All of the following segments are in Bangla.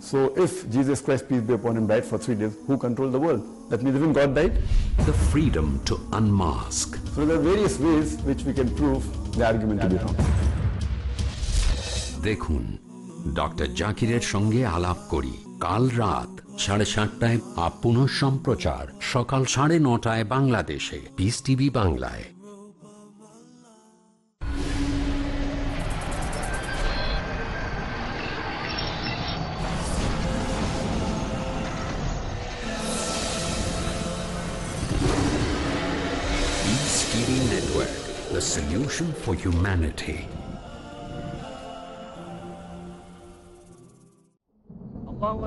so if Jesus Christ, peace be upon him, died for three days, who controlled the world? That means even God died? The freedom to unmask. So there are various ways which we can prove the argument to be wrong. দেখুন ডক্টর জাকিরের সঙ্গে আলাপ করি কাল রাত সাড়ে সাতটায় আপন সম্প্রচার সকাল সাড়ে নটায় বাংলাদেশে পিস টিভি বাংলায় TV Network, the solution for humanity. رب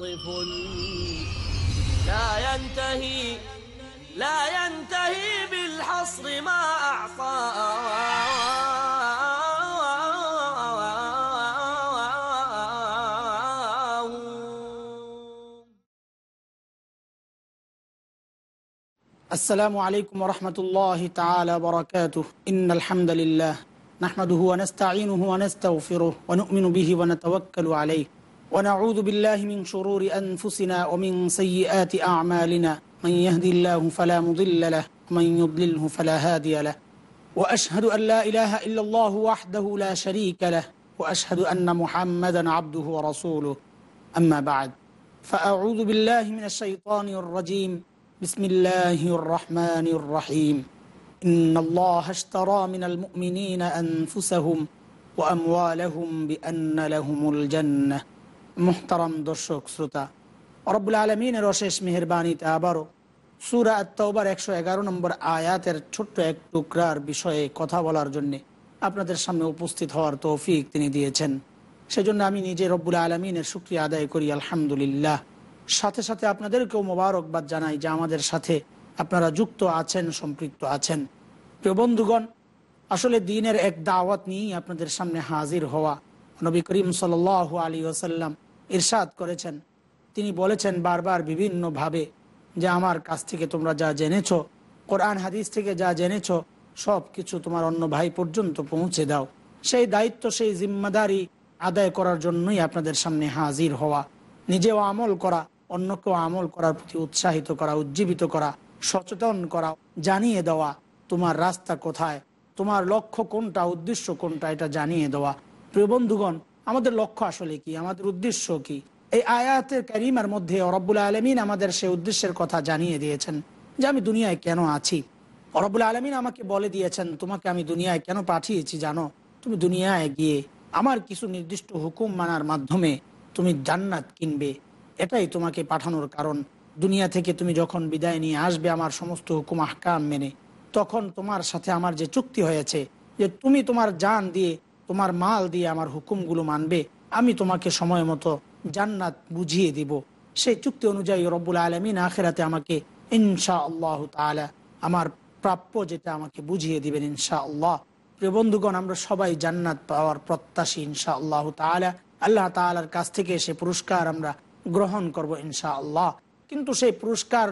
متعطف لا ينتهي لا ينتهي بالحصر ما أعطاه السلام عليكم ورحمة الله تعالى وبركاته. إن الحمد لله نحمده ونستعينه ونستغفره ونؤمن به ونتوكل عليه. ونعوذ بالله من شرور أنفسنا ومن سيئات أعمالنا. من يهدي الله فلا مضل له ومن يضلله فلا هادي له. وأشهد أن لا إله إلا الله وحده لا شريك له وأشهد أن محمدا عبده ورسوله. أما بعد فأعوذ بالله من الشيطان الرجيم. بسم الله الرحمن الرحيم. إن الله اشترى من المؤمنين أنفسهم وأموالهم بأن لهم الجنة. মোহতারাম দর্শক, শ্রোতা। অরবুল আলমিনের অশেষ মেহরবানিতে আবারও সুরা আত্মাবার একশো এগারো নম্বর আয়াতের ছোট্ট এক টুকরার বিষয়ে কথা বলার জন্যে আপনাদের সামনে উপস্থিত হওয়ার তৌফিক তিনি দিয়েছেন। সেজন্য আমি নিজে রব্বুল আলমিনের সুক্রিয়া আদায় করি, আলহামদুলিল্লাহ। সাথে সাথে আপনাদেরকেও মোবারকবাদ জানাই যে আমাদের সাথে আপনারা যুক্ত আছেন, সম্পৃক্ত আছেন। প্রিয় বন্ধুগণ, আসলে দিনের এক দাওয়াত নিয়েই আপনাদের সামনে হাজির হওয়া নবী করিম সাল আলী ওসাল্লাম ইরশাদ করেছেন। তিনি বলেছেন বারবার বিভিন্নভাবে যে আমার কাছ থেকে তোমরা যা জেনেছ, কোরআন হাদিস থেকে যা জেনেছ সব কিছু তোমার অন্য ভাই পর্যন্ত পৌঁছে দাও। সেই দায়িত্ব, সেই জিম্মাদারি আদায় করার জন্যই আপনাদের সামনে হাজির হওয়া। নিজেও আমল করা, অন্যকেও আমল করার প্রতি উৎসাহিত করা, উজ্জীবিত করা, সচেতন করা, জানিয়ে দেওয়া, তোমার রাস্তা কোথায়, তোমার লক্ষ্য কোনটা, উদ্দেশ্য কোনটা, এটা জানিয়ে দেওয়া। প্রিয় বন্ধুগণ আমাদের লক্ষ্য আসলে কি? আমাদের উদ্দেশ্য কি? এই আয়াতের ক্যারিমার মধ্যে রব্বুল আলমিন আমাদের সেই উদ্দেশ্যের কথা জানিয়ে দিয়েছেন যে আমি দুনিয়ায় কেন আছি? রব্বুল আলমিন আমাকে বলে দিয়েছেন, তোমাকে আমি দুনিয়ায় কেন পাঠিয়েছি জানো? তুমি দুনিয়ায় গিয়ে আমার কিছু নির্দিষ্ট হুকুম মানার মাধ্যমে তুমি জান্নাত কিনবে। এটাই তোমাকে পাঠানোর কারণ। দুনিয়া থেকে তুমি যখন বিদায় নিয়ে আসবে আমার সমস্ত হুকুম, আহকাম মেনে, তখন তোমার সাথে আমার যে চুক্তি হয়েছে যে তুমি তোমার জান দিয়ে তোমার মাল দিয়ে আমার হুকুমগুলো মানবে, আমি তোমাকে সময় মতো জান্নাত বুঝিয়ে দিব। সেই চুক্তি অনুযায়ী রব্বুল আলমিন আখেরাতে আমাকে ইনশা আল্লাহ তালা আমার প্রাপ্য যেটা আমাকে বুঝিয়ে দিবেন ইনশা আল্লাহ প্রিয় বন্ধুগণ, আমরা সবাই জান্নাত পাওয়ার প্রত্যাশী ইনশা আল্লাহ তালা আল্লাহ তালার কাছ থেকে সে পুরস্কার আমরা গ্রহণ করব ইনশা আল্লাহ কিন্তু সেই পুরস্কার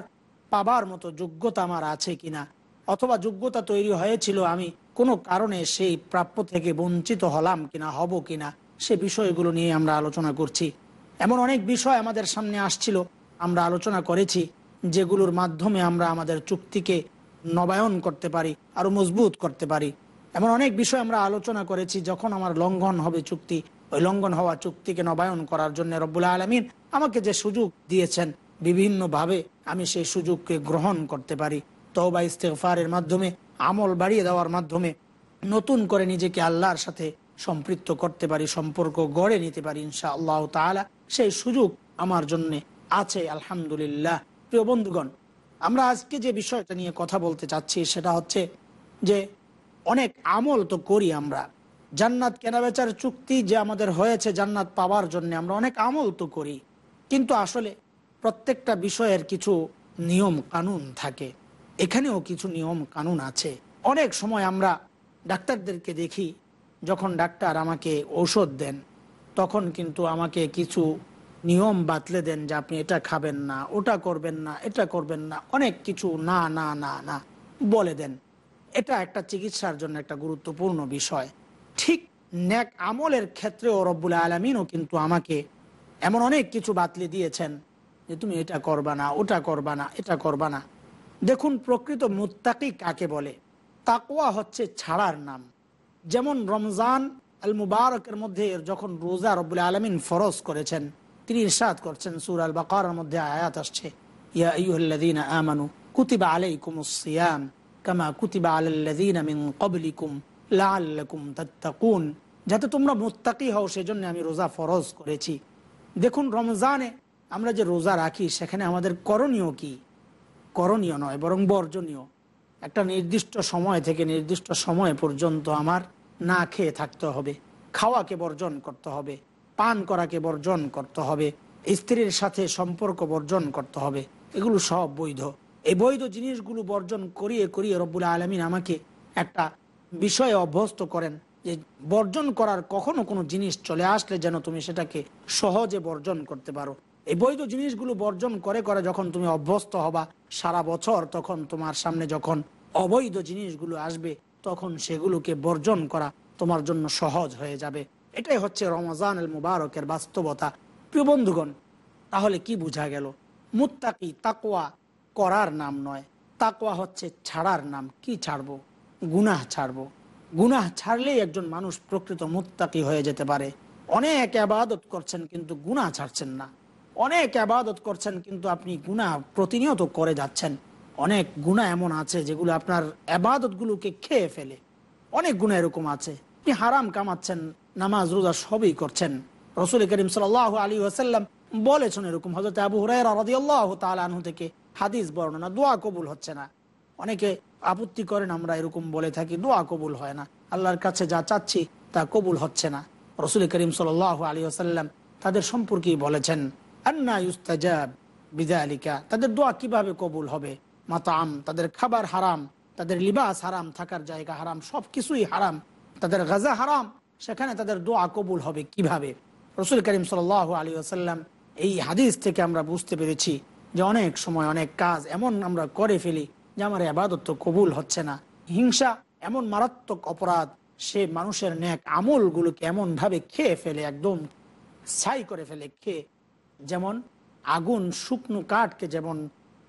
পাবার মতো যোগ্যতা আমার আছে কিনা? অথবা যোগ্যতা তৈরি হয়েছিল আমি কোনো কারণে সেই প্রাপ্য থেকে বঞ্চিত হলাম কিনা, হব কিনা, সে বিষয়গুলো নিয়ে আমরা আলোচনা করছি। এমন অনেক বিষয় আমাদের সামনে আসছিল, আমরা আলোচনা করেছি, যেগুলোর মাধ্যমে আমরা আমাদের চুক্তিকে নবায়ন করতে পারি, আরও মজবুত করতে পারি। এমন অনেক বিষয় আমরা আলোচনা করেছি, যখন আমার লঙ্ঘন হবে চুক্তি, ওই লঙ্ঘন হওয়া চুক্তিকে নবায়ন করার জন্য রব্বুল আলমিন আমাকে যে সুযোগ দিয়েছেন, বিভিন্নভাবে আমি সেই সুযোগকে গ্রহণ করতে পারি। তওবা ইস্তেফারের মাধ্যমে আমল বাড়িয়ে দেওয়ার মাধ্যমে নতুন করে নিজেকে আল্লাহর সাথে সম্পৃক্ত করতে পারি, সম্পর্ক গড়ে নিতে পারি ইনশা আল্লাহ তাআলা। সেই সুযোগ আমার জন্য আছে, আলহামদুলিল্লাহ। প্রিয় বন্ধুগণ, আমরা আজকে যে বিষয়টা নিয়ে কথা বলতে চাচ্ছি সেটা হচ্ছে যে অনেক আমল তো করি আমরা। জান্নাত কেনাবেচার চুক্তি যে আমাদের হয়েছে জান্নাত পাওয়ার জন্য আমরা অনেক আমল তো করি। কিন্তু আসলে প্রত্যেকটা বিষয়ের কিছু নিয়ম কানুন থাকে। এখানেও কিছু নিয়ম কানুন আছে। অনেক সময় আমরা ডাক্তারদেরকে দেখি, যখন ডাক্তার আমাকে ঔষধ দেন, তখন কিন্তু আমাকে কিছু নিয়ম বাতলে দেন যে আপনি এটা খাবেন না, ওটা করবেন না, এটা করবেন না, অনেক কিছু না না না না বলে দেন। এটা একটা চিকিৎসার জন্য একটা গুরুত্বপূর্ণ বিষয়। ঠিক ন্যাক আমলের ক্ষেত্রেও রব্বুল আলমিনও কিন্তু আমাকে এমন অনেক কিছু বাতলে দিয়েছেন যে তুমি এটা করবা না, ওটা করবা না, এটা করবা না। দেখুন, প্রকৃত মুত্তাকি কাকে বলে? তাকওয়া হচ্ছে ছাড়ার নাম। যেমন রমজান আল মুবারকের মধ্যে যখন রোজা রব্বুল আলমিন ফরজ করেছেন, তিনি ইরশাদ করছেন, সুর আল বাকার মধ্যে আয়াত আসছে, ইয়া আইয়ুহাল্লাযীনা আমানু কুতিবা আলাইকুমুস সিয়াম কামা কুতিবা আলাল্লাযীনা মিন ক্বাবলিকুম লাআল্লাকুম তাত্তাকুন। যাতে তোমরা মুত্তাকি হও, সেজন্য আমি রোজা ফরজ করেছি। দেখুন, রমজানে আমরা যে রোজা রাখি, সেখানে আমাদের করণীয় কি? করণীয় নয়, বরং বর্জনীয়। একটা নির্দিষ্ট সময় থেকে নির্দিষ্ট সময় পর্যন্ত আমার না খেয়ে থাকতে হবে, খাওয়াকে বর্জন করতে হবে, পান করাকে বর্জন করতে হবে, স্ত্রীর সাথে সম্পর্ক বর্জন করতে হবে, এগুলো সব বৈধ। এই বৈধ জিনিসগুলো বর্জন করিয়ে করিয়ে রব্বুল আলমিন আমাকে একটা বিষয়ে অভ্যস্ত করেন যে বর্জন করার কখনো কোনো জিনিস চলে আসলে যেন তুমি সেটাকে সহজে বর্জন করতে পারো। এই বৈধ জিনিসগুলো বর্জন করে করে যখন তুমি অভ্যস্ত হবা সারা বছর, তখন তোমার সামনে যখন অবৈধ জিনিসগুলো আসবে, তখন সেগুলোকে বর্জন করা তোমার জন্য সহজ হয়ে যাবে। এটাই হচ্ছে রমজান আল মুবারকের বাস্তবতা। প্রিয় বন্ধুগণ, তাহলে কি বোঝা গেল? মুত্তাকি তাকোয়া করার নাম নয়। তাকোয়া হচ্ছে ছাড়ার নাম। কি ছাড়বো? গুনাহ ছাড়বো। গুনাহ ছাড়লেই একজন মানুষ প্রকৃত মুত্তাকি হয়ে যেতে পারে। অনেক আবাদত করছেন কিন্তু গুনাহ ছাড়ছেন না। অনেক আবাদত করছেন, কিন্তু আপনি গুনাহ প্রতিনিয়ত করে যাচ্ছেন। অনেক গুণা এমন আছে যেগুলো আপনার আবাদতগুলোকে খেয়ে ফেলে। অনেক গুণা এরকম আছে। আপনি হারাম কামাচ্ছেন, নামাজ, রোজা সবই করছেন। রসুল করিম সাল আলী আসাল্লাম বলেছেন এরকম। হজরত আবু হুরাহ তালু থেকে হাদিস বর্ণনা, দোয়া কবুল হচ্ছে না। অনেকে আপত্তি করেন, আমরা এরকম বলে থাকি, দোয়া কবুল হয় না। আল্লাহর কাছে যা চাচ্ছি তা কবুল হচ্ছে না। রসুল করিম সাল আলী আসাল্লাম তাদের সম্পর্কেই বলেছেন আন্না ইউস্তাজাব তাদের দোয়া কীভাবে কবুল হবে? মাতাম, তাদের খাবার হারাম, তাদের লিবাস হারাম, থাকার জায়গা হারাম সব কিছুই হারাম, তাদের গাজা হারাম, সেখানে তাদের দোয়া কবুল হবে কীভাবে? রসুল করিম সাল আলী আসাল্লাম এই হাদিস থেকে আমরা বুঝতে পেরেছি যে অনেক সময় অনেক কাজ এমন আমরা করে ফেলি যে আমার আবাদত কবুল হচ্ছে না। হিংসা এমন মারাত্মক অপরাধ, সে মানুষের ন্যাক আমলগুলোকে এমন ভাবে খেয়ে ফেলে, একদম ছাই করে ফেলে, খেয়ে যেমন আগুন শুকনো কাঠকে যেমন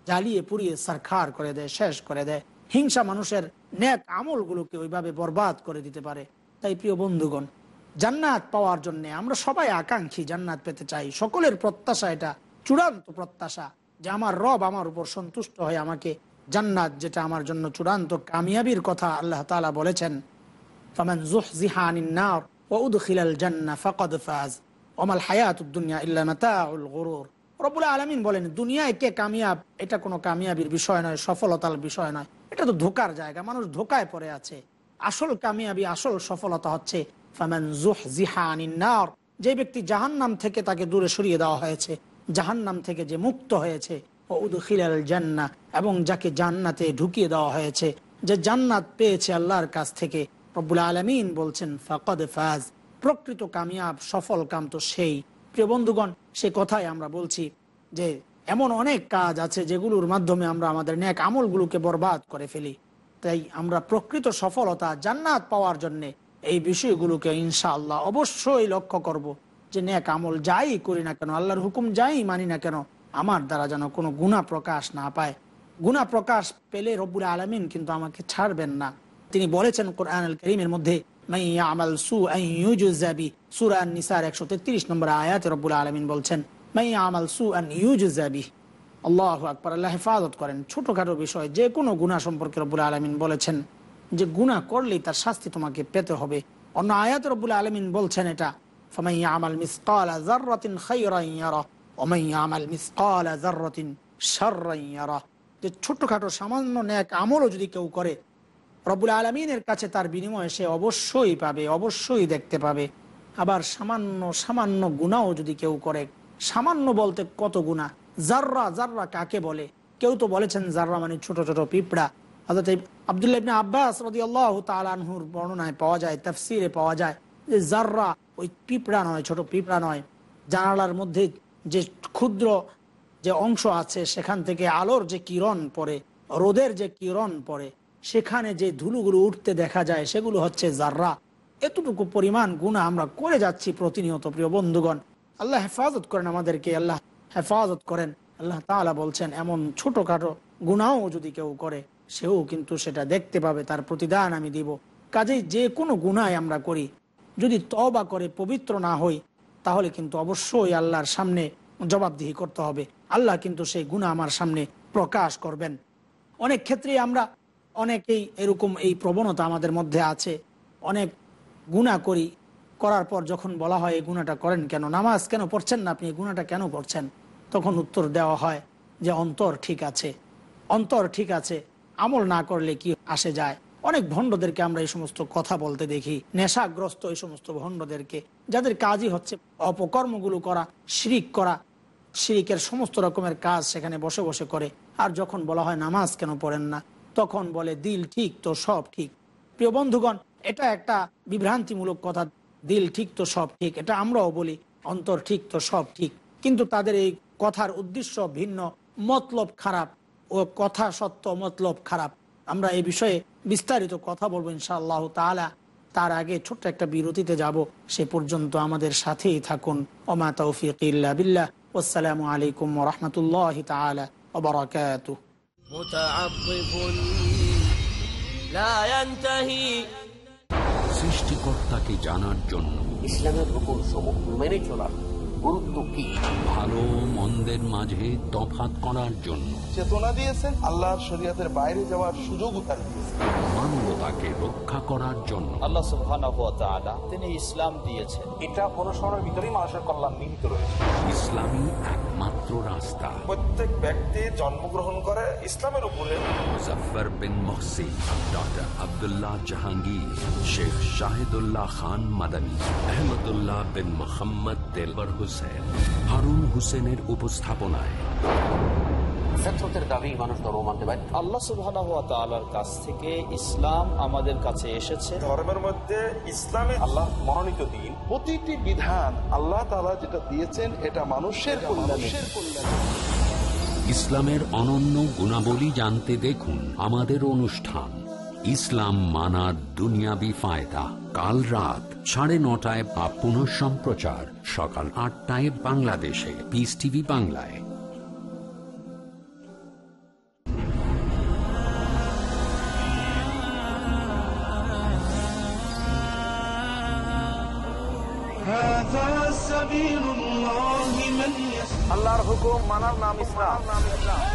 জ্বালিয়ে পুড়িয়ে সারখার করে দেয়, শেষ করে দেয়। হিংসা মানুষের ন্যাক আমলগুলোকে ওইভাবে বরবাদ করে দিতে পারে। তাই প্রিয় বন্ধুগণ, জান্নাত পাওয়ার জন্য আমরা সবাই আকাঙ্ক্ষী জান্নাত পেতে চাই। সকলের প্রত্যাশা এটা, চূড়ান্ত প্রত্যাশা যে আমার রব আমার উপর সন্তুষ্ট হয়ে আমাকে জান্নাত যেটা আমার জন্য চূড়ান্ত কামিয়াবির কথা আল্লাহ তালা বলেছেন, ফামান জুহজিহানিন নার ওয়া উদখিলাল জান্নাহ ফাকাদ ফাজ। ওমাল হায়াতুদ দুনিয়া ইল্লা মাতাউল গুরুর। রব্বুল আলামিন বলেন, দুনিয়ায় কে কামিয়াব? এটা কোনো কামিয়াবির বিষয় নয়, সফলতার বিষয় নয়। এটা তো ধোকার জায়গা, মানুষ ধোকায় পড়ে আছে। আসল কামিয়াবি, আসল সফলতা হচ্ছে যে ব্যক্তি জাহান্নাম থেকে তাকে দূরে সরিয়ে দেওয়া হয়েছে, জাহান্নাম থেকে যে মুক্ত হয়েছে উদখিলাল জান্নাহ এবং যাকে জান্নাতে ঢুকিয়ে দেওয়া হয়েছে, যে জান্নাত পেয়েছে আল্লাহর কাছ থেকে, রব্বুল আলমিন বলছেন, ফাকদ ফাজ। প্রকৃত কামিয়াব, সফল কাম তো সেই। প্রিয় বন্ধুগণ, সে কথাই আমরা বলছি যে, এমন অনেক কাজ আছে যেগুলোর মাধ্যমে আমরা আমাদের ন্যাক আমলগুলোকে বরবাদ করে ফেলি। তাই আমরা প্রকৃত সফলতা জান্নাত পাওয়ার জন্য এই বিষয়গুলোকে ইনশাআল্লাহ অবশ্যই লক্ষ্য করব যে, ন্যাক আমল যাই করি না কেন, আল্লাহর হুকুম যাই মানি না কেন, আমার দ্বারা যেন কোনো গুণা প্রকাশ না পায়। গুণা প্রকাশ পেলে রব্বুল আলমিন কিন্তু আমাকে ছাড়বেন না। তিনি বলেছেন কোরআন আল করিমের মধ্যে সু একশো তেত্রিশ নম্বর বলছেন মাইয়ামাল সু আল্লাহ হেফাজত করেন। ছোটোখাটো বিষয়, যে কোনো গুণা সম্পর্কে রব্বুল আলমিন বলেছেন। যে গুণা করলেই তার শাস্তি তোমাকে পেতে হবে। অন্য আয়াত রব্বুল আলমিন বলছেন এটা ফামাইয়া আমাল আমাল যে ছোট্টখাটো সামান্য ন্যাক আমলও যদি কেউ করে রব্বুল আলমিনের কাছে তার বিনিময়ে সে অবশ্যই পাবে, অবশ্যই দেখতে পাবে। আবার সামান্য সামান্য গুণাও যদি কেউ করে, সামান্য বলতে কত গুণা? জাররা জাররা কাকে বলে? কেউ তো বলেছেন জাররা মানে ছোট ছোট পিঁপড়া। অর্থাৎ আবদুল্লাহ আব্বাস রদি আল্লাহ তালানহুর বর্ণনায় পাওয়া যায়, তাফসিরে পাওয়া যায় যে জাররা ওই পিঁপড়া নয়, ছোট পিঁপড়া নয়, জানালার মধ্যে যে ক্ষুদ্র যে অংশ আছে, সেখান থেকে আলোর যে কিরণ পড়ে, রোদের যে কিরণ পড়ে সেখানে যে ধুলোগুলো উঠতে দেখা যায়, সেগুলো হচ্ছে জাররা। এতটুকু পরিমাণ গুণা আমরা করে যাচ্ছি প্রতিনিয়ত, প্রিয় বন্ধুগণ। আল্লাহ হেফাজত করেন আমাদেরকে, আল্লাহ হেফাজত করেন। আল্লাহ তাআলা বলছেন, এমন ছোটখাটো গুণাও যদি কেউ করে, সেও কিন্তু সেটা দেখতে পাবে, তার প্রতিদান আমি দিব। কাজেই যে কোনো গুণায় আমরা করি। যদি তবা করে পবিত্র না হই, তাহলে কিন্তু অবশ্যই আল্লাহর সামনে জবাবদিহি করতে হবে। আল্লাহ কিন্তু সেই গুণা আমার সামনে প্রকাশ করবেন। অনেক ক্ষেত্রে আমরা অনেকেই এরকম এই প্রবণতা আমাদের মধ্যে আছে। অনেক গুণা করি, করার পর যখন বলা হয় এই গুণাটা করেন কেন, নামাজ কেন পড়ছেন না আপনি, এই গুণাটা কেন পড়ছেন? তখন উত্তর দেওয়া হয় যে অন্তর ঠিক আছে। অন্তর ঠিক আছে, আমল না করলে কি আসে যায়? অনেক ভণ্ডদেরকে আমরা এই সমস্ত কথা বলতে দেখি, নেশাগ্রস্ত এই সমস্ত ভণ্ডদেরকে, যাদের কাজই হচ্ছে অপকর্মগুলো করা, শিরিক করা। শিরিকের সমস্ত রকমের কাজ সেখানে বসে বসে করে, আর যখন বলা হয় নামাজ কেন পড়েন না তখন বলে, দিল ঠিক তো সব ঠিক। প্রিয় বন্ধুগণ, এটা একটা বিভ্রান্তিমূলক কথা। দিল ঠিক তো সব ঠিক, এটা আমরাও বলি, অন্তর ঠিক তো সব ঠিক। কিন্তু তাদের এই কথার উদ্দেশ্য ভিন্ন, মতলব খারাপ ও কথা সত্য, মতলব খারাপ। আমরা এই বিষয়ে বিস্তারিত কথা বলব ইনশাআল্লাহ তালা তার আগে ছোট্ট একটা বিরতিতে যাব, সে পর্যন্ত আমাদের সাথেই থাকুন। ওমা তৌফিক ইল্লা বিল্লাহ আসসালামু আলাইকুম রহমতুল্লাহ তালা ওবরাকাতুহ সৃষ্টিকর্তাকে জানার জন্য ইসলামের সমূহ মেনে চলার গুরুত্ব কি? ভালো মন্দের মাঝে তফাৎ করার জন্য। চেতনা দিয়েছেন আল্লাহর শরীয়তের বাইরে যাওয়ার সুযোগও তার দিয়েছেন। মানবতাকে রক্ষা করার জন্য। আল্লাহ সুবহানাহু ওয়া তাআলা তিনি ইসলাম দিয়েছেন। এটা অনুসরণের ভিতরেই মানুষের কল্যাণ নিহিত রয়েছে। ইসলামী একমাত্র রাস্তা। প্রত্যেক ব্যক্তি জন্মগ্রহণ করে ইসলামের উপরে। মুজফার বিন মহসিন ডক্টর আবদুল্লাহ জাহাঙ্গীর শেখ শাহিদুল্লাহ খান মাদানী আহমদুল্লাহ বিন মোহাম্মদ তেলবর হুসেন হারুন হুসেনের উপস্থাপনায়। দাবি মানুষ ধর্ম মানতে বাধ্য আল্লাহ সুবহানাহু ওয়া তাআলার কাছ থেকে ইসলাম আমাদের কাছে এসেছে। ধর্মের মধ্যে ইসলামে আল্লাহ মনোনীত দিন। প্রতিটি বিধান আল্লাহ তাআলা যেটা দিয়েছেন এটা মানুষের কল্যাণে। ইসলামের অনন্য গুণাবলী জানতে দেখুন আমাদের অনুষ্ঠান। ইসলাম মানার দুনিয়াবি ফায়দা। কাল রাত সাড়ে নটায় বা পুনঃ সম্প্রচার সকাল আটটায় বাংলাদেশে। পিস টিভি বাংলায়। আল্লাহর হুকুম মানার নাম ইসলাম।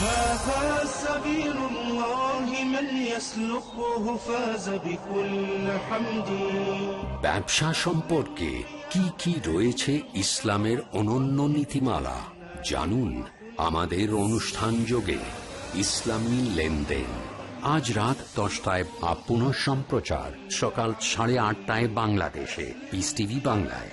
هذا سبيل الله من يسلكه فاز بكل حمد ব্যবসা সম্পর্কে কি কি রয়েছে ইসলামের অনন্য নীতিমালা জানুন আমাদের অনুষ্ঠান যোগে ইসলামী লেনদেন আজ রাত দশটায় বা পুনঃ সম্প্রচার সকাল সাড়ে আটটায় বাংলাদেশে পিস টিভি বাংলায়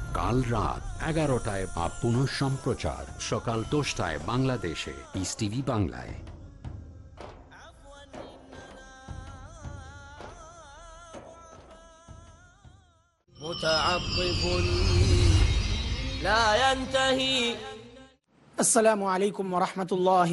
কাল রাত এগারোটায় বা পুনঃ সম্প্রচার। সকাল দশটায় বাংলাদেশে। ইস টিভি বাংলায়। আসসালামু আলাইকুম রহমতুল্লাহ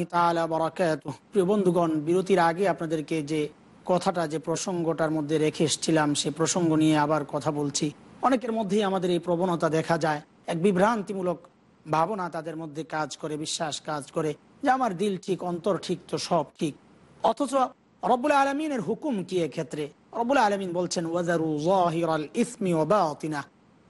বরাকাত প্রিয় বন্ধুগণ বিরতির আগে আপনাদেরকে যে কথাটা যে প্রসঙ্গটার মধ্যে রেখে এসছিলাম সে প্রসঙ্গ নিয়ে আবার কথা বলছি। অনেকের মধ্যেই আমাদের এই প্রবণতা দেখা যায়। এক বিভ্রান্তিমূলক ভাবনা তাদের মধ্যে কাজ করে, বিশ্বাস কাজ করে যে আমার দিল ঠিক, অন্তর ঠিক, তো সব ঠিক। অথচ রব্বুল আলমিনের হুকুম কি ক্ষেত্রে রব্বুল আলমিন বলছেন ইসমি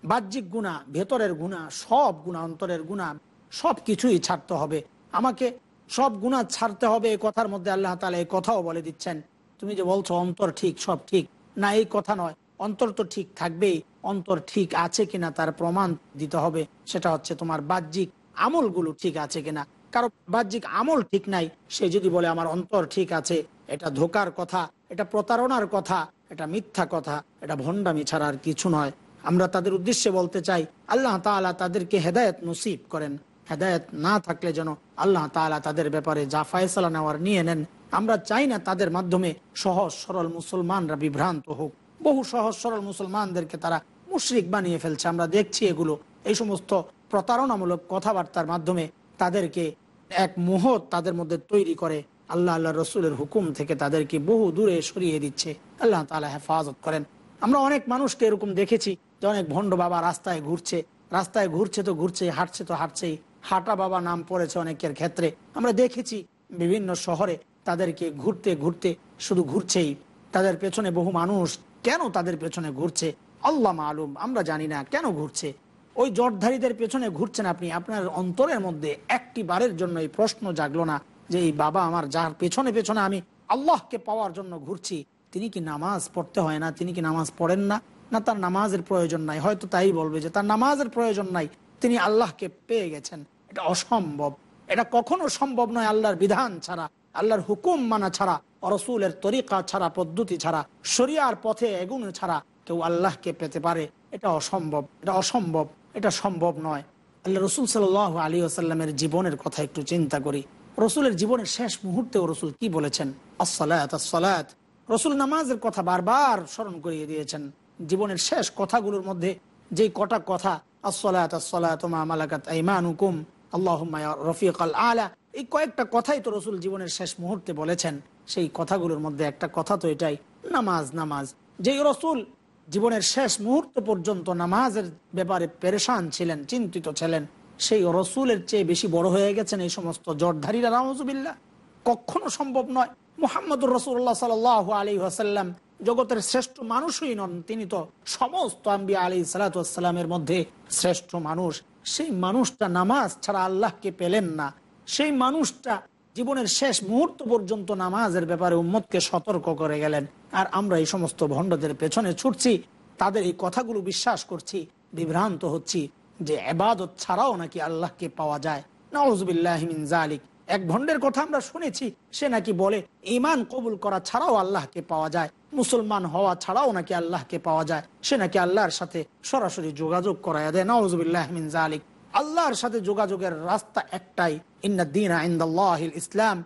বাহ্যিক গুণা, ভেতরের গুণা, সব গুণা, অন্তরের গুণা, সব কিছুই ছাড়তে হবে। আমাকে সব গুণা ছাড়তে হবে এই কথার মধ্যে আল্লাহ তালা এই কথাও বলে দিচ্ছেন। তুমি যে বলছো অন্তর ঠিক, সব ঠিক, না এই কথা নয়। অন্তর তো ঠিক থাকবেই। অন্তর ঠিক আছে কিনা তার প্রমাণ দিতে হবে, সেটা হচ্ছে তোমার বাহ্যিক আমলগুলো ঠিক আছে কিনা। কারও বাহ্যিক আমল ঠিক নাই, সে যদি বলে আমার অন্তর ঠিক আছে, এটা ধোকার কথা, এটা প্রতারণার কথা, এটা মিথ্যা কথা, এটা ভণ্ডামি ছাড়া আর কিছু নয়। আমরা তাদের উদ্দেশ্যে বলতে চাই, আল্লাহ তাআলা তাদেরকে হেদায়েত নসিব করেন। হেদায়েত না থাকলে যেন আল্লাহ তাআলা তাদের ব্যাপারে যা ফায়সালা নেওয়ার নিয়ে নেন। আমরা চাই না তাদের মাধ্যমে সহজ সরল মুসলমানরা বিভ্রান্ত হোক। বহু সহজ সরল মুসলমানদেরকে তারা মুশরিক বানিয়ে ফেলছে। আমরা দেখছি এগুলো। এই সমস্ত প্রতারণামূলক কথাবার্তার মাধ্যমে তাদেরকে এক মোহ তাদের মধ্যে তৈরি করে। আল্লাহ আল্লাহ রসুলের হুকুম থেকে তাদেরকে বহু দূরে সরিয়ে দিচ্ছে। আল্লাহ তালা হেফাজত করেন। আমরা অনেক মানুষকে এরকম দেখেছি যে অনেক ভণ্ড বাবা রাস্তায় ঘুরছে। রাস্তায় ঘুরছে তো ঘুরছে হাঁটছে তো হাঁটছেই। হাঁটা বাবা নাম পড়েছে অনেকের ক্ষেত্রে। আমরা দেখেছি বিভিন্ন শহরে তাদেরকে ঘুরতে ঘুরতে শুধু ঘুরছেই। তাদের পেছনে বহু মানুষ কেন তাদের পেছনে ঘুরছে? আল্লাহ মালুম, আমরা জানি না কেন ঘুরছে। ওই জটধারীদের পেছনে ঘুরছেন আপনি, আপনার অন্তরের মধ্যে একটি বারের জন্য এই প্রশ্ন জাগলো না যে এই বাবা আমার যার পেছনে পেছনে আমি আল্লাহকে পাওয়ার জন্য ঘুরছি, তিনি কি নামাজ পড়তে হয় না? তিনি কি নামাজ পড়েন না? না, তার নামাজের প্রয়োজন নাই। হয়তো তাই বলবে যে তার নামাজের প্রয়োজন নাই, তিনি আল্লাহকে পেয়ে গেছেন। এটা অসম্ভব। এটা কখনো সম্ভব নয় আল্লাহর বিধান ছাড়া, আল্লাহর হুকুম মানা ছাড়া। রসুলের তরিকা ছাড়া, পদ্ধতি ছাড়া, শরিয়ার পথে এগুন ছাড়া কেউ আল্লাহকে পেতে পারে। এটা অসম্ভব এটা অসম্ভব, এটা সম্ভব নয়। আল্লাহ রসুল সাল আলী আসাল্লামের জীবনের কথা একটু চিন্তা করি। রসুলের জীবনের শেষ মুহূর্তেও রসুল কি বলেছেন? আসসালাত আসসালাত। রসুল নামাজের কথা বারবার স্মরণ করিয়ে দিয়েছেন। জীবনের শেষ কথাগুলোর মধ্যে যে কটা কথা, আসসালাত আসসালাত মালাকাত হুকুম আল্লাহ রফিক আল আলা, এই কয়েকটা কথাই তো রসুল জীবনের শেষ মুহূর্তে বলেছেন। সেই কথাগুলোর মধ্যে একটা কথা তো এটাই, নামাজ নামাজ। যেই রসুল জীবনের শেষ মুহূর্ত পর্যন্ত নামাজের ব্যাপারে পেরেশান ছিলেন, চিন্তিত ছিলেন, সেই রসুলের চেয়ে বেশি বড় হয়ে গেছেন এই সমস্ত জটধারীরা রামজুবিল্লা কখনো সম্ভব নয়। মোহাম্মদুর রসুল্লাহ সাল আলী আসাল্লাম জগতের শ্রেষ্ঠ মানুষই নন, তিনি তো সমস্ত আম্বিয়া আলী সালাতামের মধ্যে শ্রেষ্ঠ মানুষ। সেই মানুষটা নামাজ ছাড়া আল্লাহকে পেলেন না। সেই মানুষটা জীবনের শেষ মুহূর্ত পর্যন্ত নামাজের ব্যাপারে উম্মতকে সতর্ক করে গেলেন। আর আমরা এই সমস্ত ভণ্ডদের পেছনে ছুটছি, তাদের এই কথাগুলো বিশ্বাস করছি, বিভ্রান্ত হচ্ছি যে এবাদত ছাড়াও নাকি আল্লাহকে পাওয়া যায়। নওয়াজবিল্লাহমিন জালিক এক ভণ্ডের কথা আমরা শুনেছি, সে নাকি বলে ইমান কবুল করা ছাড়াও আল্লাহকে পাওয়া যায়, মুসলমান হওয়া ছাড়াও নাকি আল্লাহকে পাওয়া যায়। সে নাকি আল্লাহর সাথে সরাসরি যোগাযোগ করাইয়া দেয়। নওয়াজবিল্লাহমিন জালিক আল্লাহর সাথে যোগাযোগের রাস্তা একটাই ইন্দিন ইসলাম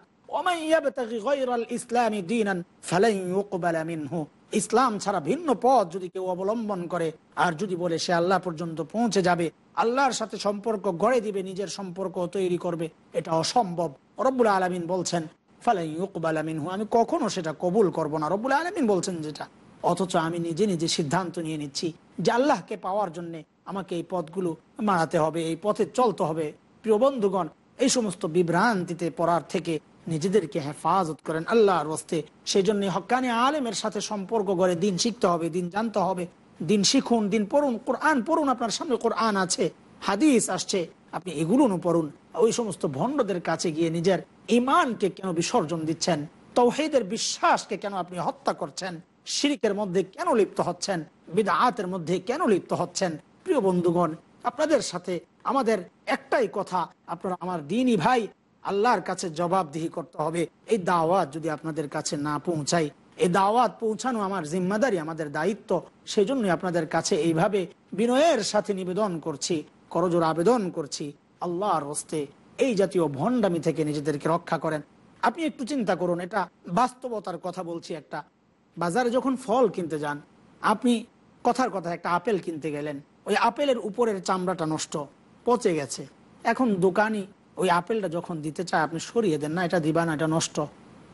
ইসলাম ছাড়া ভিন্ন পথ যদি কেউ অবলম্বন করে, আর যদি বলে সে আল্লাহ পর্যন্ত পৌঁছে যাবে, আল্লাহর সাথে সম্পর্ক গড়ে দিবে, নিজের সম্পর্ক তৈরি করবে, এটা অসম্ভব। রব্বুল আলমিন বলছেন ফালাইকুবালামিনহু আমি কখনো সেটা কবুল করব না। রব্বুল আলমিন বলছেন যেটা, অথচ আমি নিজে নিজে সিদ্ধান্ত নিয়ে নিচ্ছি। যে আল্লাহকে পাওয়ার জন্য আমাকে এই পথগুলো মারাতে হবে, এই পথে চলতে হবে। প্রিয় বন্ধুগণ, এই সমস্ত বিভ্রান্তিতে পড়ার থেকে নিজেদেরকে হেফাজত করেন আল্লাহর বস্তে সেই জন্য হকানি আলেমের সাথে সম্পর্ক করে দিন শিখতে হবে, দিন জানতে হবে। দিন শিখুন, দিন পড়ুন, কোরআন পড়ুন, আপনার সামনে কোরআন আছে, হাদিস আসছে, আপনি এগুলো পড়ুন। ওই সমস্ত ভণ্ডদের কাছে গিয়ে নিজের ইমানকে কেন বিসর্জন দিচ্ছেন? তৌহিদের বিশ্বাসকে কেন আপনি হত্যা করছেন? শিরিকের মধ্যে কেন লিপ্ত হচ্ছেন? বিদাতের মধ্যে কেন লিপ্ত হচ্ছেন? প্রিয় বন্ধুগণ, আপনাদের সাথে আমাদের একটাই কথা, আপনারা আমার দিনই ভাই আল্লাহর কাছে জবাবদিহি করতে হবে। এই দাওয়াত যদি আপনাদের কাছে না পৌঁছাই এই দাওয়াত পৌঁছানো আমার জিম্মাদারি, আমাদের দায়িত্ব। সেই জন্যই আপনাদের কাছে এইভাবে বিনয়ের সাথে নিবেদন করছি করজোর আবেদন করছি। আল্লাহর হস্তে এই জাতীয় ভণ্ডামি থেকে নিজেদেরকে রক্ষা করেন। আপনি একটু চিন্তা করুন, এটা বাস্তবতার কথা বলছি একটা। বাজারে যখন ফল কিনতে যান, আপনি কথার কথা, একটা আপেল কিনতে গেলেন। ওই আপেলের উপরের চামড়াটা নষ্ট, পচে গেছে। এখন দোকানি ওই আপেলটা যখন দিতে চায়, আপনি সরিয়ে দেন না, এটা দিবা না, এটা নষ্ট।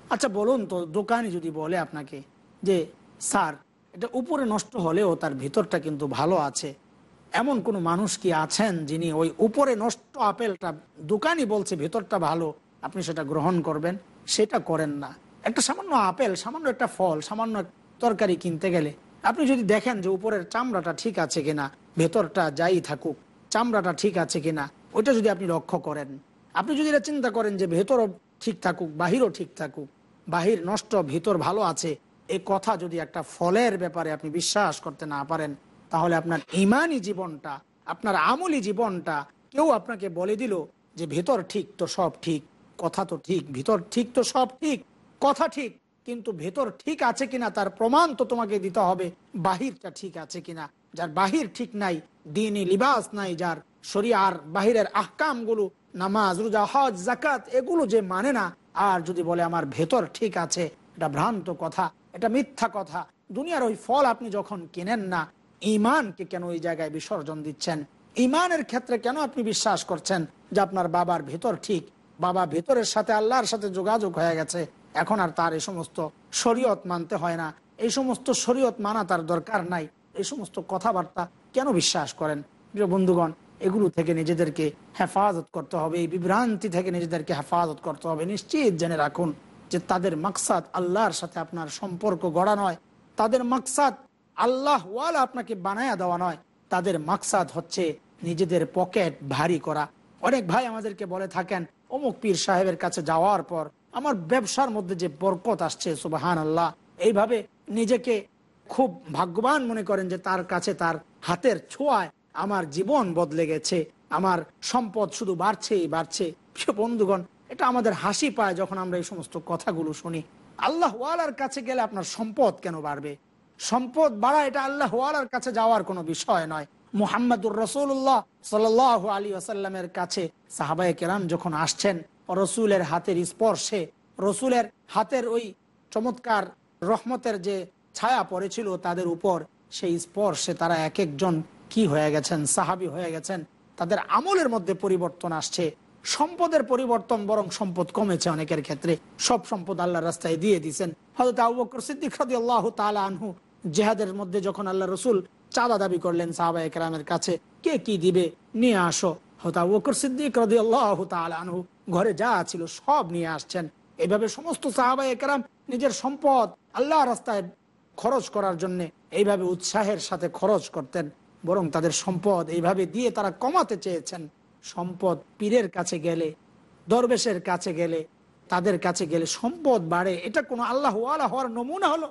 আচ্ছা বলুন তো, দোকানি যদি বলে আপনাকে যে, স্যার, এটা উপরে নষ্ট হলেও তার ভিতরটা কিন্তু ভালো আছে। এমন কোনো মানুষ কি আছেন যিনি ওই উপরে নষ্ট আপেলটা, দোকানি বলছে ভেতরটা ভালো, আপনি সেটা গ্রহণ করবেন? সেটা করেন না। একটা সামান্য আপেল, সামান্য একটা ফল, সামান্য তরকারি কিনতে গেলে আপনি যদি দেখেন যে উপরের চামড়াটা ঠিক আছে কিনা, ভেতরটা যাই থাকুক, চামড়াটা ঠিক আছে কিনা, ওইটা যদি আপনি লক্ষ্য করেন। আপনি যদি এটা চিন্তা করেন যে ভেতরও ঠিক থাকুক, বাহিরও ঠিক থাকুক, বাহির নষ্ট, ভিতর ভালো আছে এই কথা যদি একটা ফলের ব্যাপারে আপনি বিশ্বাস করতে না পারেন, তাহলে আপনার ইমানি জীবনটা, আপনার আমলি জীবনটা কেউ আপনাকে বলে দিল যে ভেতর ঠিক তো সব ঠিক, কথা তো ঠিক, ভিতর ঠিক তো সব ঠিক, কথা ঠিক। কিন্তু ভেতর ঠিক আছে কিনা তার প্রমাণ তো তোমাকে দিতে হবে। বাহিরটা ঠিক আছে কিনা? যার বাহির ঠিক নাই, দিনই লিবাস নাই, যার শরিয়ার বাহিরের আহকামগুলো নামাজ, রোজা, হজ জাকাত এগুলো যে মানে না, আর যদি বলে আমার ভেতর ঠিক আছে, এটা ভ্রান্ত কথা, এটা মিথ্যা কথা। দুনিয়ার ওই ফল আপনি যখন কেনেন না ইমানকে কেন ওই জায়গায় বিসর্জন দিচ্ছেন? ইমানের ক্ষেত্রে কেন আপনি বিশ্বাস করছেন যে আপনার বাবার ভেতর ঠিক? বাবা ভেতরের সাথে আল্লাহর সাথে যোগাযোগ হয়ে গেছে। এখন আর তার এই সমস্ত শরীয়ত মানতে হয় না। এই সমস্ত শরীয়ত মানা তার দরকার নাই। এই সমস্ত কথাবার্তা কেন বিশ্বাস করেন? প্রিয় বন্ধুগণ, এগুলো থেকে নিজেদেরকে হেফাজত করতে হবে। এই বিভ্রান্তি থেকে নিজেদেরকে হেফাজত করতে হবে। নিশ্চিত জেনে রাখুন যে তাদের মাকসাদ আল্লাহর সাথে আপনার সম্পর্ক গড়া নয়। তাদের মাকসাদ আল্লাহ আপনাকে বানায়া দেওয়া নয়। তাদের মাকসাদ হচ্ছে নিজেদের পকেট ভারী করা। অনেক ভাই আমাদেরকে বলে থাকেন, অমুক পীর সাহেবের কাছে যাওয়ার পর আমার ব্যবসার মধ্যে যে বরকত আসছে সুবাহান আল্লাহ এইভাবে নিজেকে খুব ভাগ্যবান মনে করেন যে তার কাছে তার হাতের ছোঁয়ায় আমার জীবন বদলে গেছে, আমার সম্পদ শুধু বাড়ছেই বাড়ছে। বন্ধুগণ, এটা আমাদের হাসি পায় যখন আমরা এই সমস্ত কথাগুলো শুনি। আল্লাহ ওয়ালার কাছে গেলে আপনার সম্পদ কেন বাড়বে? সম্পদ বাড়া এটা আল্লাহ ওয়ালার কাছে যাওয়ার কোনো বিষয় নয়। মুহাম্মদুর রসুল্লাহ সাল আলী আসাল্লামের কাছে সাহাবাই কেরাম যখন আসছেন রসুলের হাতের স্পর্শে, রসুলের হাতের ওই চমৎকার রহমতের যে ছায়া পড়েছিল তাদের উপর, সেই স্পর্শে তারা এক একজন কি হয়ে গেছেন, সাহাবি হয়ে গেছেন, তাদের আমলের মধ্যে পরিবর্তন আসছে। সম্পদের পরিবর্তন বরং সম্পদ কমেছে অনেকের ক্ষেত্রে। সব সম্পদ আল্লাহ রাস্তায় দিয়ে দিচ্ছেন আনহু জেহাদের মধ্যে যখন আল্লাহ রসুল চাঁদা দাবি করলেন সাহাবা একরামের কাছে, কে কি দিবে? নিয়ে আসো। হয়তো আবু বকর সিদ্দিক রাদি আল্লাহ আনহু ঘরে যা ছিল সব নিয়ে আসছেন। এইভাবে সমস্ত সাহাবা একরাম নিজের সম্পদ আল্লাহ রাস্তায় খরচ করার জন্য এইভাবে উৎসাহের সাথে খরচ করতেন। বরং তাদের সম্পদ এইভাবে দিয়ে তারা কমাতে চেয়েছেন। সম্পদ পীরের কাছে গেলে, দরবেশের কাছে গেলে, তাদের কাছে গেলে সম্পদ বাড়ে। এটা কোনো আল্লাহ হওয়ার নমুনা হলো?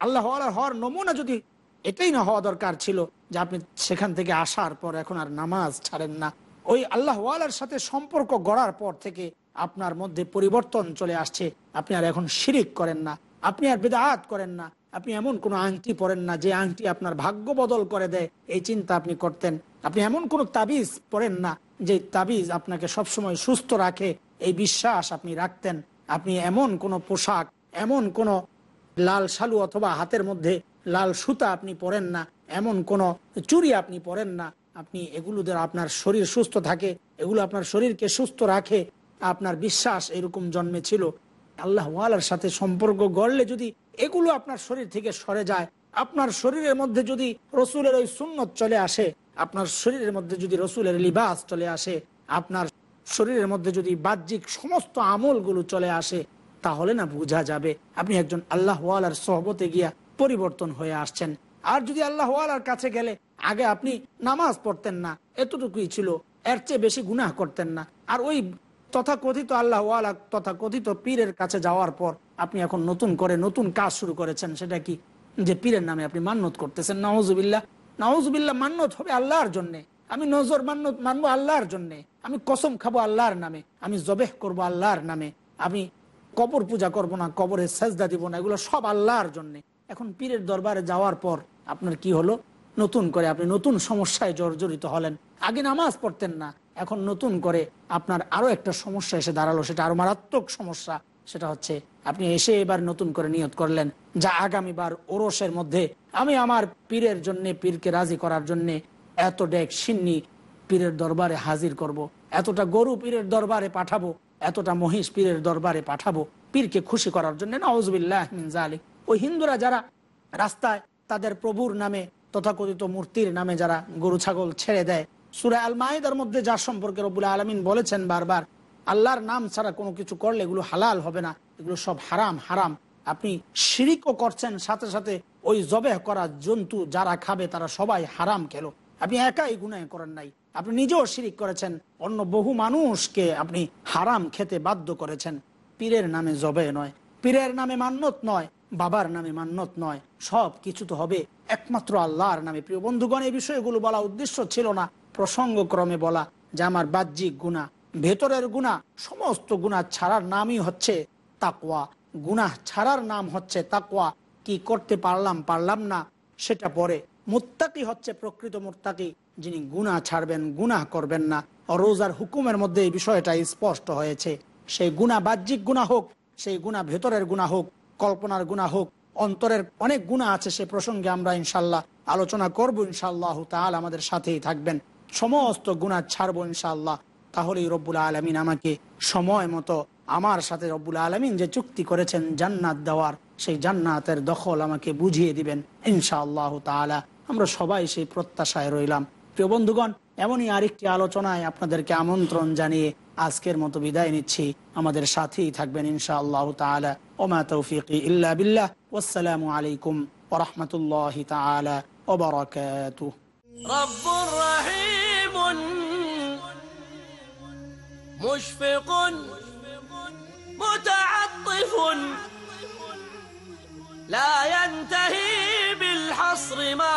আল্লাহ হওয়ার নমুনা যদি এটাই না হওয়া দরকার ছিল যে আপনি সেখান থেকে আসার পর এখন আর নামাজ ছাড়েন না। ওই আল্লাহ সাথে সম্পর্ক গড়ার পর থেকে আপনার মধ্যে পরিবর্তন চলে আসছে। আপনি আর এখন শিরিক করেন না, আপনি আর বেদাত করেন না, আপনি এমন কোনো আংটি পরেন না যে আংটি আপনার ভাগ্য বদল করে দেয়। এই চিন্তা আপনি করতেন। আপনি এমন কোনো তাবিজ পড়েন না যে তাবিজ আপনাকে সবসময় সুস্থ রাখে। এই বিশ্বাস আপনি রাখতেন। আপনি এমন কোনো পোশাক, এমন কোনো লাল শালু অথবা হাতের মধ্যে লাল সুতা আপনি পরেন না। এমন কোনো চুরি আপনি পরেন না। আপনি এগুলো দ্বারা আপনার শরীর সুস্থ থাকে, এগুলো আপনার শরীরকে সুস্থ রাখে, আপনার বিশ্বাস এরকম জন্মে ছিল আল্লাহ ওয়ালার সাথে সম্পর্ক গড়লে যদি এগুলো আপনার শরীর থেকে সরে যায়, আপনার শরীরের মধ্যে যদি রসুলের ওই সুন্নত চলে আসে, আপনার শরীরের মধ্যে যদি রসুলের লিবাস চলে আসে, আপনার শরীরের মধ্যে যদি বাহ্যিক সমস্ত আমলগুলো চলে আসে, তাহলে না বোঝা যাবে আপনি একজন আল্লাহ ওয়ালার সহবতে গিয়া পরিবর্তন হয়ে আসছেন। আর যদি আল্লাহ ওয়ালার কাছে গেলে, আগে আপনি নামাজ পড়তেন না, এতটুকুই ছিল। এর চেয়ে বেশি গুনাহ করতেন না। আর ওই তথাকথিত আল্লাহ ওয়ালা, তথাকথিত পীরের কাছে যাওয়ার পর আপনি এখন নতুন করে নতুন কাজ শুরু করেছেন, সেটা কি? যে পীরের নামে আপনি মান্যত করতেছেন। নওয়াজুবিল্লাহ নওয়াজুবিল্লাহ মান্যত হবে আল্লাহর জন্যে। আমি নজর মান্যত মানবো আল্লাহর জন্যে। আমি কসম খাব আল্লাহর নামে। আমি জবেহ করব আল্লাহর নামে। আমি কবর পূজা করব না, কবরে সেজদা দিব না, এগুলো সব আল্লাহর জন্যে। এখন পীরের দরবারে যাওয়ার পর আপনার কি হলো? নতুন করে আপনি নতুন সমস্যায় জর্জরিত হলেন। আগে নামাজ পড়তেন না, এখন নতুন করে আপনার আরও একটা সমস্যা এসে দাঁড়াল, সেটা আরও মারাত্মক সমস্যা, সেটা হচ্ছে আপনি এসে এবার নতুন করে নিয়ত করলেন। যা আগামীবার ওরসের মধ্যে আমি আমার পীরের জন্য, পীরকে রাজি করার জন্য এত ডেক সিন্নি পীরের দরবারে হাজির করব। এতটা গরু পীরের দরবারে পাঠাবো, এতটা মহিষ পীরের দরবারে পাঠাবো, পীরকে খুশি করার জন্য নওয়াজবিল্লাহ মিনজালিক ওই হিন্দুরা যারা রাস্তায় তাদের প্রভুর নামে, তথাকথিত মূর্তির নামে যারা গরু, ছাগল ছেড়ে দেয়। সুরা আল মাহিদার মধ্যে যার সম্পর্কে রবুল আলমিন বলেছেন বারবার, আল্লাহর নাম ছাড়া কোনো কিছু করলে এগুলো হালাল হবে না, এগুলো সব হারাম হারাম। আপনি শিরিকও করছেন, সাথে সাথে ওই জবেহ করা জন্তু যারা খাবে তারা সবাই হারাম খেলো। আপনি একাই গুনায় করেন নাই, আপনি নিজেও শিরিক করেছেন, অন্য বহু মানুষকে আপনি হারাম খেতে বাধ্য করেছেন। পীরের নামে জবে নয়, পীরের নামে মান্যত নয় বাবার নামে মান্যত নয়, সব কিছু তো হবে একমাত্র আল্লাহর নামে। প্রিয় বন্ধুগণ, এই বিষয়গুলো বলা উদ্দেশ্য ছিল না, প্রসঙ্গক্রমে বলা যে আমার বাহ্যিক গুণা, ভেতরের গুণা, সমস্ত গুণা ছাড়ার নামই হচ্ছে তাকওয়া। গুনাহ ছাড়ার নাম হচ্ছে তাকওয়া। কি করতে পারলাম পারলাম না, সেটা পরে। মুত্তাকি হচ্ছে প্রকৃত মুত্তাকি, যিনি গুনাহ ছাড়বেন গুনাহ করবেন না। রোজার হুকুমের মধ্যে এই বিষয়টা স্পষ্ট হয়েছে। সেই গুণা বাহ্যিক গুণা হোক, সেই গুণা ভেতরের গুণা হোক কল্পনার গুণা হোক, অন্তরের অনেক গুণা আছে সে প্রসঙ্গে আমরা ইনশাল্লাহ আলোচনা করব, ইনশাল্লাহ তাহলে আমাদের সাথেই থাকবেন। সমস্ত গুণা ছাড়বো ইনশাল্লাহ। তাহলেই রব্বুল আলমিন আমাকে সময় মতো আমার সাথে রব্বুল আলমিন যে চুক্তি করেছেন জান্নাত দেওয়ার, সেই জান্নাতের দখল আমাকে বুঝিয়ে দিবেন ইনশাআল্লাহ তাআলা। আমরা সবাই সেই প্রত্যাশায় রইলাম। প্রিয় বন্ধুগণ, এমনই আরেকটি আলোচনায় আপনাদেরকে আমন্ত্রণ জানিয়ে আজকের মতো বিদায় নিচ্ছি। আমাদের সাথেই থাকবেন ইনশাআল্লাহ তাআলা। وما توفيقي إلا بالله. والسلام عليكم ورحمة الله تعالى وبركاته. رب رحيم مشفق متعطف لا ينتهي بالحصر ما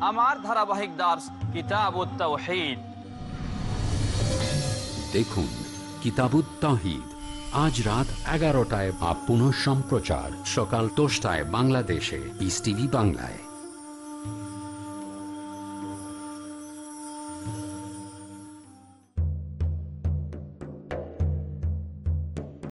আমার ধারাবাহিক দাস কিতাবুত্তাহিদ দেখুন কিতাবুত্তাহিদ আজ রাত এগারোটায় বা পুনঃ সম্প্রচার সকাল দশটায় বাংলাদেশে বিস টিভি বাংলায়।